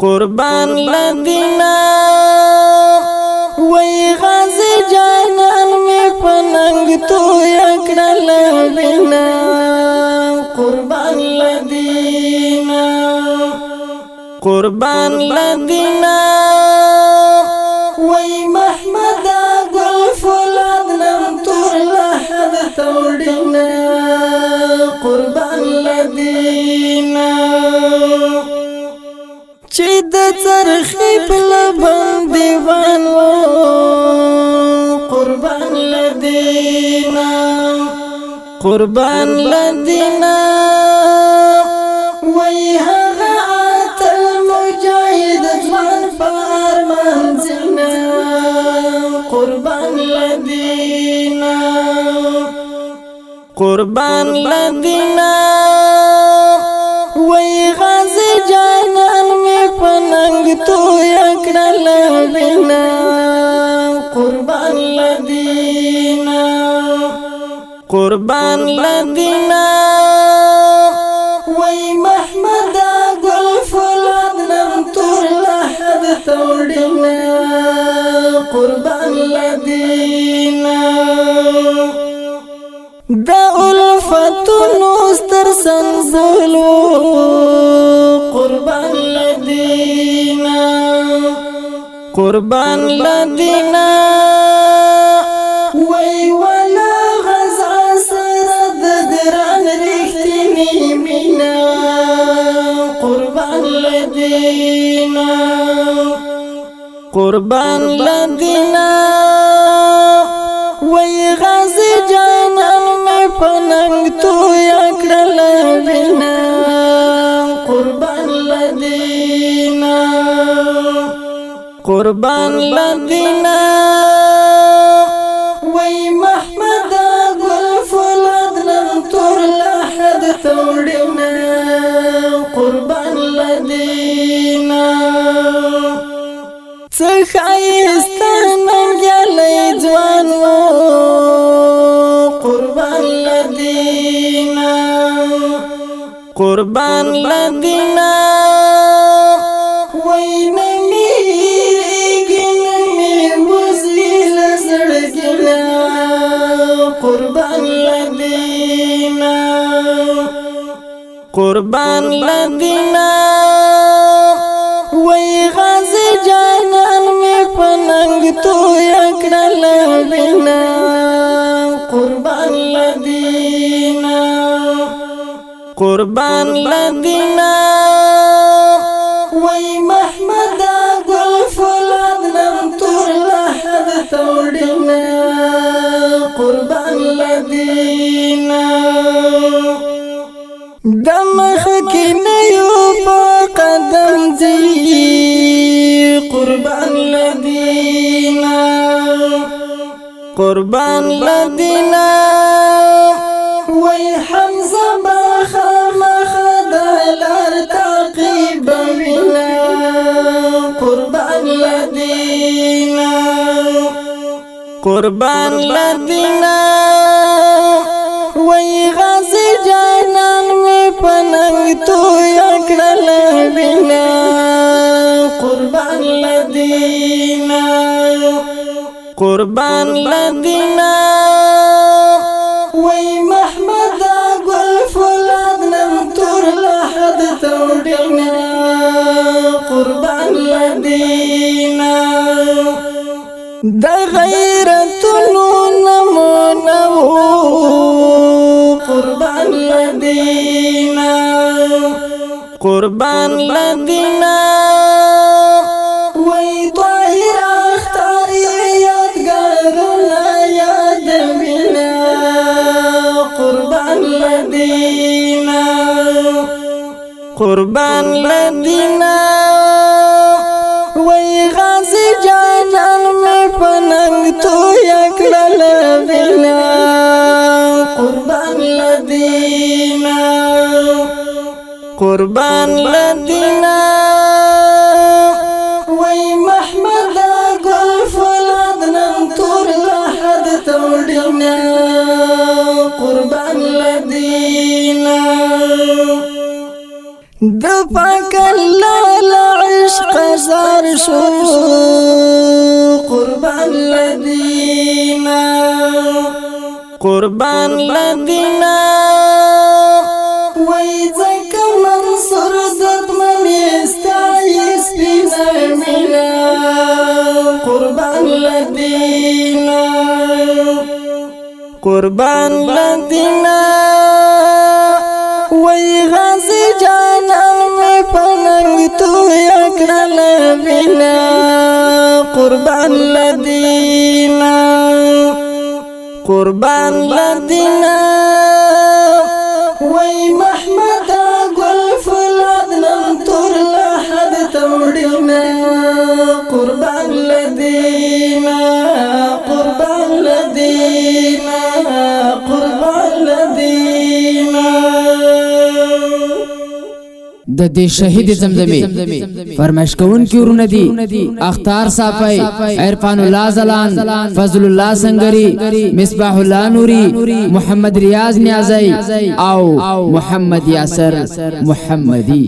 قربان لدینا وی غازی جانان می پننگ تو یکڑل بینا. قربان لدینا. قربان لدینا. وی محمد په لبن دیوان و قربان لدینا قربان لدینا وای هغه اتل مجاهد ځوان پر منځنا قربان لدینا قربان لدینا وای غازی یکړل بنا قربان لدینا قربان لدینا وای محمد ګل فلاد نم تور لحد توڑینا قربان لدینا دا الفتونو ستر سنبولو قربان قربان لدینا وی ولا غزا سر د ګران رښتینی مینا قربان لدینا قربان لدینا وی غازی جانان می پننگ تو قربان لدینا وی محمد گل فولاد نم تور لحد توڑینا قربان لدینا څخایستانم گلی ځوان قربان لدینا قربان لدینا قربان لدینا وی غازی جانان می پننگ تو یکڑل بنا. قربان لدینا قربان لدینا وی محمد گل فلاد نم تور لحد توڑینا. قربان لدینا دمخ کی نیو پا قدم زی قربان لدینا قربان لدینا وی حمزة بخام خدالر تعقیب وینا قربان لدینا قربان لدینا وی تو یکڑل بینا قربان لدینا قربان لدینا وی محمد گل فولاد نم تور لحد توڑینا قربان لدینا د غیرتونو قربان لدینا وی طاهر اختار یادگارنا یاد بنا قربان لدینا قربان لدینا وی غازی جانان می پننگ تو یکڑل بنا قربان لدینا قربان لدينا. وي محمد قل فولاد نن تور لحد توڑینا قربان لدينا. دفاك پاک عشق زار شو قربان لدينا. قربان لدينا. وای قربان لدینا وای غازی جانان می پننګ تو یکړل وینا قربان لدینا قربان لدینا وای محمد ګل فلاد لم تر لحد توڑینا قربان لدینا د دې شهید زمزمي فرمایش کون کی ورن دي، اختار صافای عرفان الله زلان، فضل الله سنگری، مصباح الله نوري محمد ریاض نیازی او محمد یاسر محمدی.